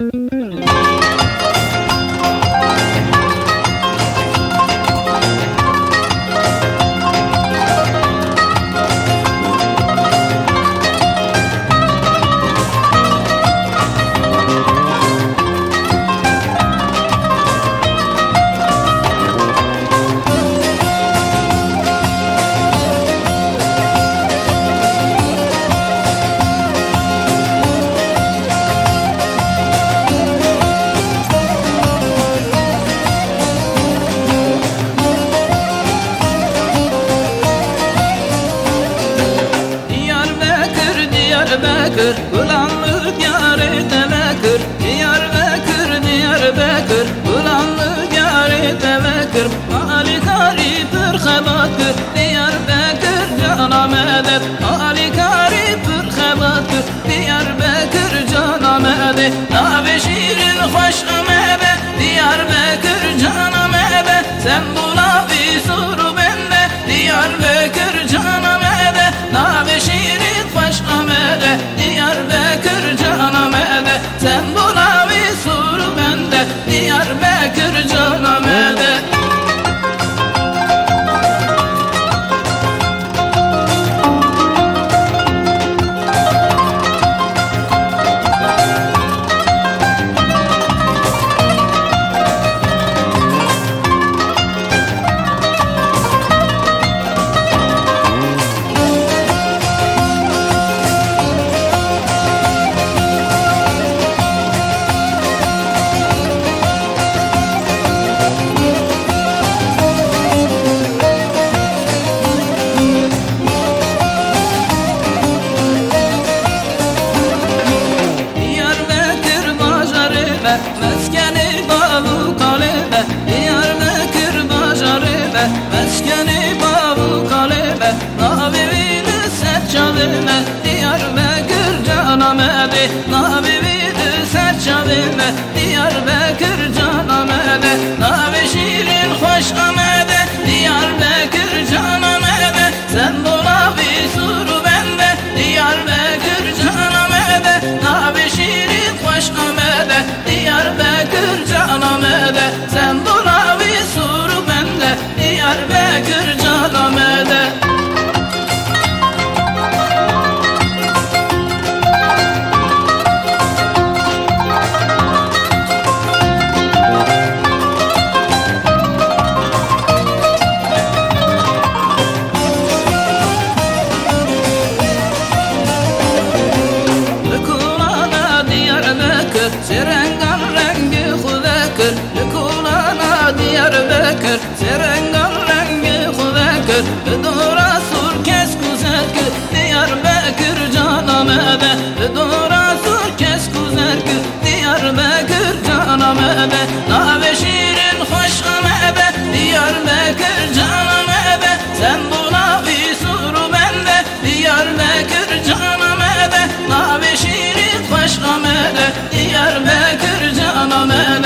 Diyarbakır, Diyarbakır Ulanlı diyarı Diyarbakır Diyarbakır, Diyarbakır Ulanlı diyarı Diyarbakır Ali gariptir xebatır Diyarbakır cana medet Ali gariptir xebatır Diyarbakır cana medet Nabe şirin hoş amebe. Diyarbakır cana mebe Sen buna bir soru bende. Diyarbakır cana mebe Nabe şirin hoş amebe Diyarbakır cana mebe Sen buna ve meskeni babu kale ve Diyarbakır bajarı ve meskeni babu kale ve Nabivini seccadı ve Diyarbakır canamedi Nabivini seccadı ve Diyarbakır canım ede Nabişirik başkam ede. Diyarbakır canım ede.